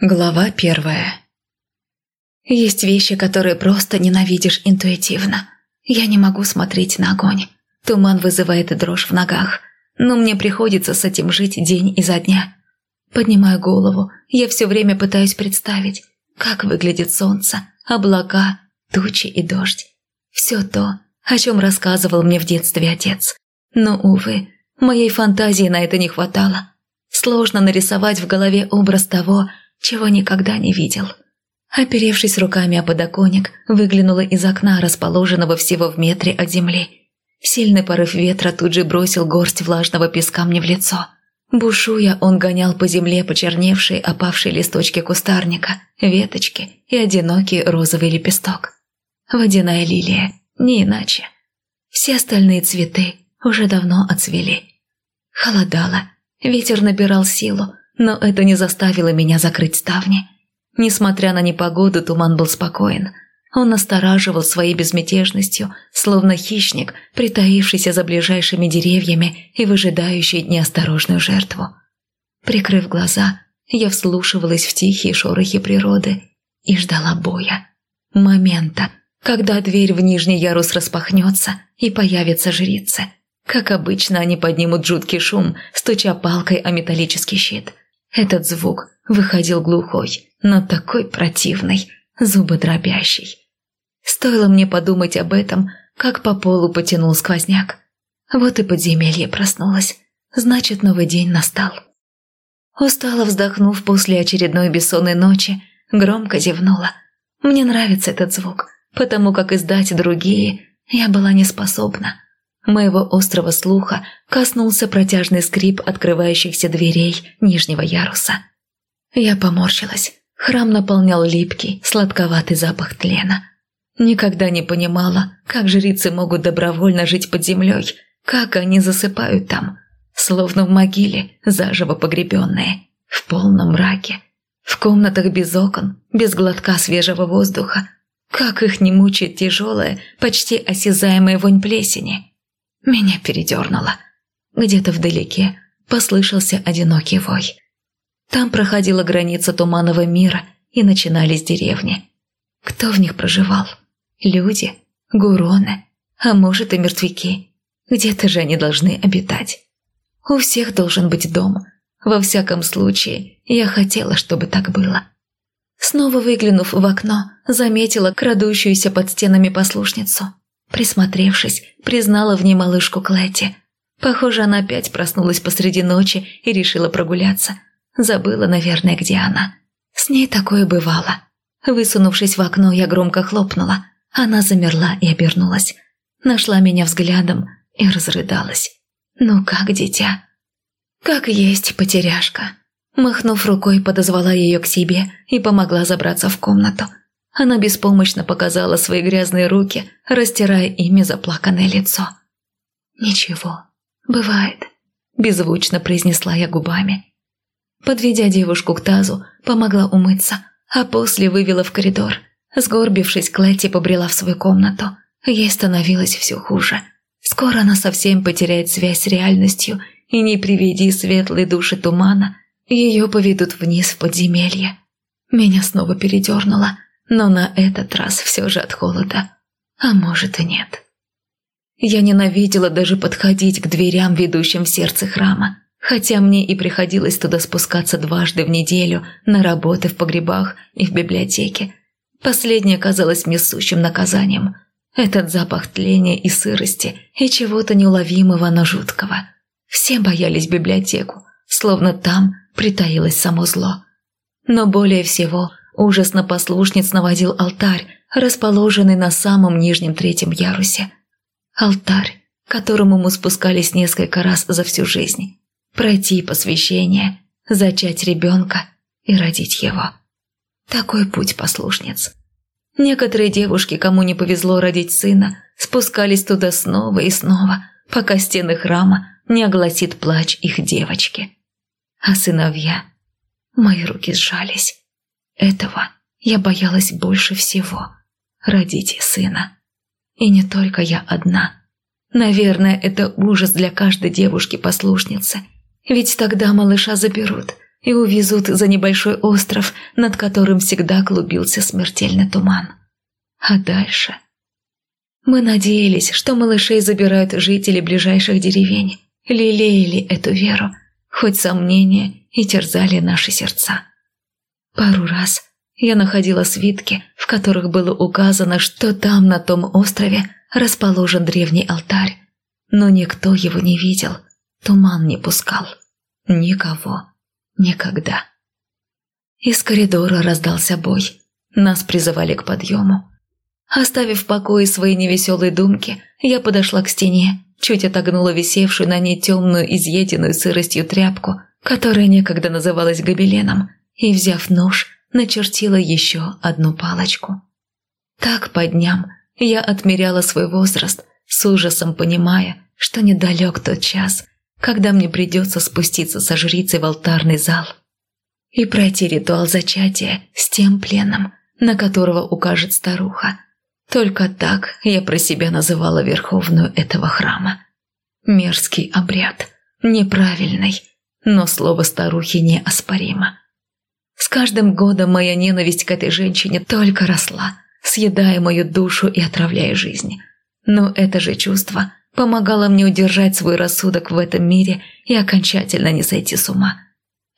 Глава первая Есть вещи, которые просто ненавидишь интуитивно. Я не могу смотреть на огонь. Туман вызывает дрожь в ногах. Но мне приходится с этим жить день изо дня. Поднимаю голову, я все время пытаюсь представить, как выглядит солнце, облака, тучи и дождь. Все то, о чем рассказывал мне в детстве отец. Но, увы, моей фантазии на это не хватало. Сложно нарисовать в голове образ того, чего никогда не видел. Оперевшись руками о подоконник, выглянула из окна, расположенного всего в метре от земли. Сильный порыв ветра тут же бросил горсть влажного песка мне в лицо. Бушуя, он гонял по земле почерневшие, опавшие листочки кустарника, веточки и одинокий розовый лепесток. Водяная лилия, не иначе. Все остальные цветы уже давно отцвели. Холодало, ветер набирал силу, но это не заставило меня закрыть ставни. Несмотря на непогоду, туман был спокоен. Он настораживал своей безмятежностью, словно хищник, притаившийся за ближайшими деревьями и выжидающий неосторожную жертву. Прикрыв глаза, я вслушивалась в тихие шорохи природы и ждала боя. Момента, когда дверь в нижний ярус распахнется и появится жрица. Как обычно, они поднимут жуткий шум, стуча палкой о металлический щит – этот звук выходил глухой, но такой противный, зубодробящий. Стоило мне подумать об этом, как по полу потянул сквозняк. Вот и подземелье проснулось. Значит, новый день настал. Устало вздохнув после очередной бессонной ночи, громко зевнула. Мне нравится этот звук, потому как издать другие я была не способна. Моего острого слуха коснулся протяжный скрип открывающихся дверей нижнего яруса. Я поморщилась. Храм наполнял липкий, сладковатый запах тлена. Никогда не понимала, как жрицы могут добровольно жить под землей, как они засыпают там, словно в могиле, заживо погребенные, в полном мраке, в комнатах без окон, без глотка свежего воздуха. Как их не мучает тяжелая, почти осязаемая вонь плесени. Меня передернуло. Где-то вдалеке послышался одинокий вой. Там проходила граница туманного мира, и начинались деревни. Кто в них проживал? Люди? Гуроны? А может и мертвяки? Где-то же они должны обитать. У всех должен быть дом. Во всяком случае, я хотела, чтобы так было. Снова выглянув в окно, заметила крадущуюся под стенами послушницу. Присмотревшись, признала в ней малышку Клэти. Похоже, она опять проснулась посреди ночи и решила прогуляться. Забыла, наверное, где она. С ней такое бывало. Высунувшись в окно, я громко хлопнула. Она замерла и обернулась. Нашла меня взглядом и разрыдалась. «Ну как, дитя?» «Как есть, потеряшка». Махнув рукой, подозвала ее к себе и помогла забраться в комнату. Она беспомощно показала свои грязные руки, растирая ими заплаканное лицо. «Ничего, бывает», – беззвучно произнесла я губами. Подведя девушку к тазу, помогла умыться, а после вывела в коридор. Сгорбившись, Клэти побрела в свою комнату. Ей становилось все хуже. Скоро она совсем потеряет связь с реальностью, и не приведи светлой души тумана, ее поведут вниз в подземелье. Меня снова передернуло – но на этот раз все же от холода. А может и нет. Я ненавидела даже подходить к дверям, ведущим в сердце храма, хотя мне и приходилось туда спускаться дважды в неделю на работы в погребах и в библиотеке. Последнее казалось мне сущим наказанием. Этот запах тления и сырости и чего-то неуловимого, но жуткого. Все боялись библиотеку, словно там притаилось само зло. Но более всего – Ужас на послушниц наводил алтарь, расположенный на самом нижнем третьем ярусе. Алтарь, к которому мы спускались несколько раз за всю жизнь. Пройти посвящение, зачать ребенка и родить его. Такой путь послушниц. Некоторые девушки, кому не повезло родить сына, спускались туда снова и снова, пока стены храма не огласит плач их девочки. А сыновья... Мои руки сжались. Этого я боялась больше всего – родить сына. И не только я одна. Наверное, это ужас для каждой девушки-послушницы. Ведь тогда малыша заберут, и увезут за небольшой остров, над которым всегда клубился смертельный туман. А дальше... Мы надеялись, что малышей забирают жители ближайших деревень, лелеяли эту веру, хоть сомнения и терзали наши сердца. Пару раз я находила свитки, в которых было указано, что там, на том острове, расположен древний алтарь, но никто его не видел, туман не пускал. Никого. Никогда. Из коридора раздался бой. Нас призывали к подъему. Оставив в покое свои невеселые думки, я подошла к стене, чуть отогнула висевшую на ней темную, изъеденную сыростью тряпку, которая некогда называлась гобеленом, и, взяв нож, начертила еще одну палочку. Так по дням я отмеряла свой возраст, с ужасом понимая, что недалек тот час, когда мне придется спуститься со жрицей в алтарный зал и пройти ритуал зачатия с тем пленом, на которого укажет старуха. Только так я про себя называла верховную этого храма. Мерзкий обряд, неправильный, но слово старухи неоспоримо. Каждым годом моя ненависть к этой женщине только росла, съедая мою душу и отравляя жизнь. Но это же чувство помогало мне удержать свой рассудок в этом мире и окончательно не сойти с ума.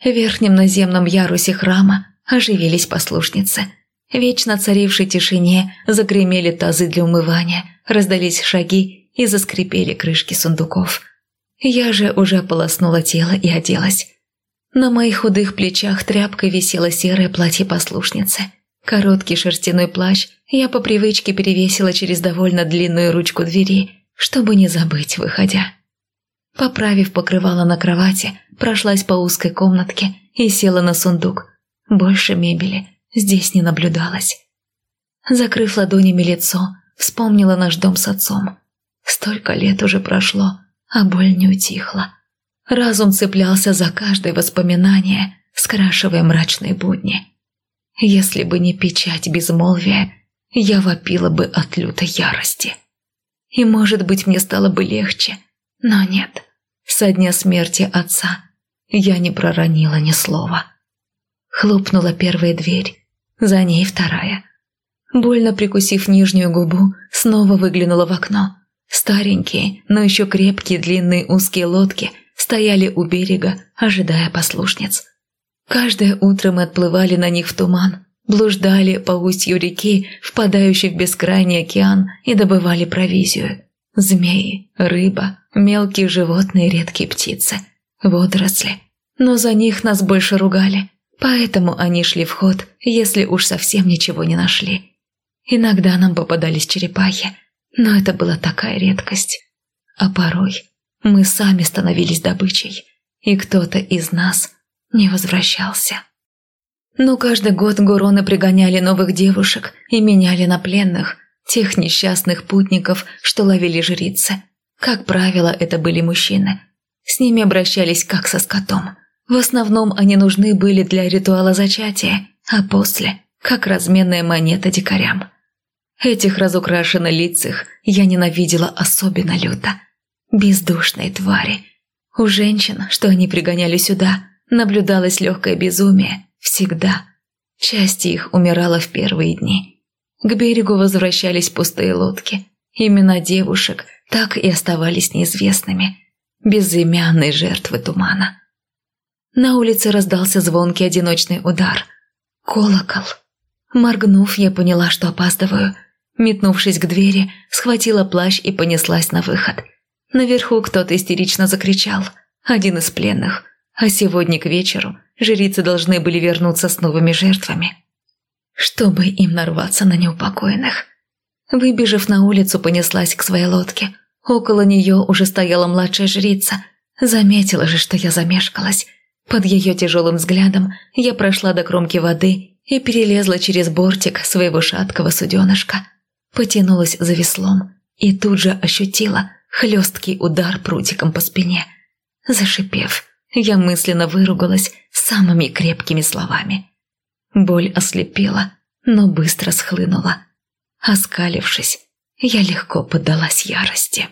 В верхнем наземном ярусе храма оживились послушницы. Вечно царившей тишине загремели тазы для умывания, раздались шаги и заскрипели крышки сундуков. Я же уже полоснула тело и оделась. На моих худых плечах тряпкой висело серое платье послушницы. Короткий шерстяной плащ я по привычке перевесила через довольно длинную ручку двери, чтобы не забыть, выходя. Поправив покрывало на кровати, прошлась по узкой комнатке и села на сундук. Больше мебели здесь не наблюдалось. Закрыв ладонями лицо, вспомнила наш дом с отцом. Столько лет уже прошло, а боль не утихла. Разум цеплялся за каждое воспоминание, скрашивая мрачные будни. Если бы не печать безмолвия, я вопила бы от лютой ярости. И, может быть, мне стало бы легче, но нет. Со дня смерти отца я не проронила ни слова. Хлопнула первая дверь, за ней вторая. Больно прикусив нижнюю губу, снова выглянула в окно. Старенькие, но еще крепкие длинные узкие лодки – стояли у берега, ожидая послушниц. Каждое утро мы отплывали на них в туман, блуждали по устью реки, впадающей в бескрайний океан, и добывали провизию. Змеи, рыба, мелкие животные, редкие птицы, водоросли. Но за них нас больше ругали, поэтому они шли в ход, если уж совсем ничего не нашли. Иногда нам попадались черепахи, но это была такая редкость. А порой мы сами становились добычей, и кто-то из нас не возвращался. Но каждый год гуроны пригоняли новых девушек и меняли на пленных, тех несчастных путников, что ловили жрицы. Как правило, это были мужчины. С ними обращались как со скотом. В основном они нужны были для ритуала зачатия, а после – как разменная монета дикарям. Этих разукрашенных лицах я ненавидела особенно люто – Бездушные твари. У женщин, что они пригоняли сюда, наблюдалось легкое безумие. Всегда. Часть их умирала в первые дни. К берегу возвращались пустые лодки. Имена девушек так и оставались неизвестными. Безымянные жертвы тумана. На улице раздался звонкий одиночный удар. Колокол. Моргнув, я поняла, что опаздываю. Метнувшись к двери, схватила плащ и понеслась на выход – Наверху кто-то истерично закричал. Один из пленных. А сегодня к вечеру жрицы должны были вернуться с новыми жертвами. Чтобы им нарваться на неупокоенных. Выбежав на улицу, понеслась к своей лодке. Около нее уже стояла младшая жрица. Заметила же, что я замешкалась. Под ее тяжелым взглядом я прошла до кромки воды и перелезла через бортик своего шаткого суденышка. Потянулась за веслом и тут же ощутила, хлесткий удар прутиком по спине. Зашипев, я мысленно выругалась самыми крепкими словами. Боль ослепила, но быстро схлынула. Оскалившись, я легко поддалась ярости.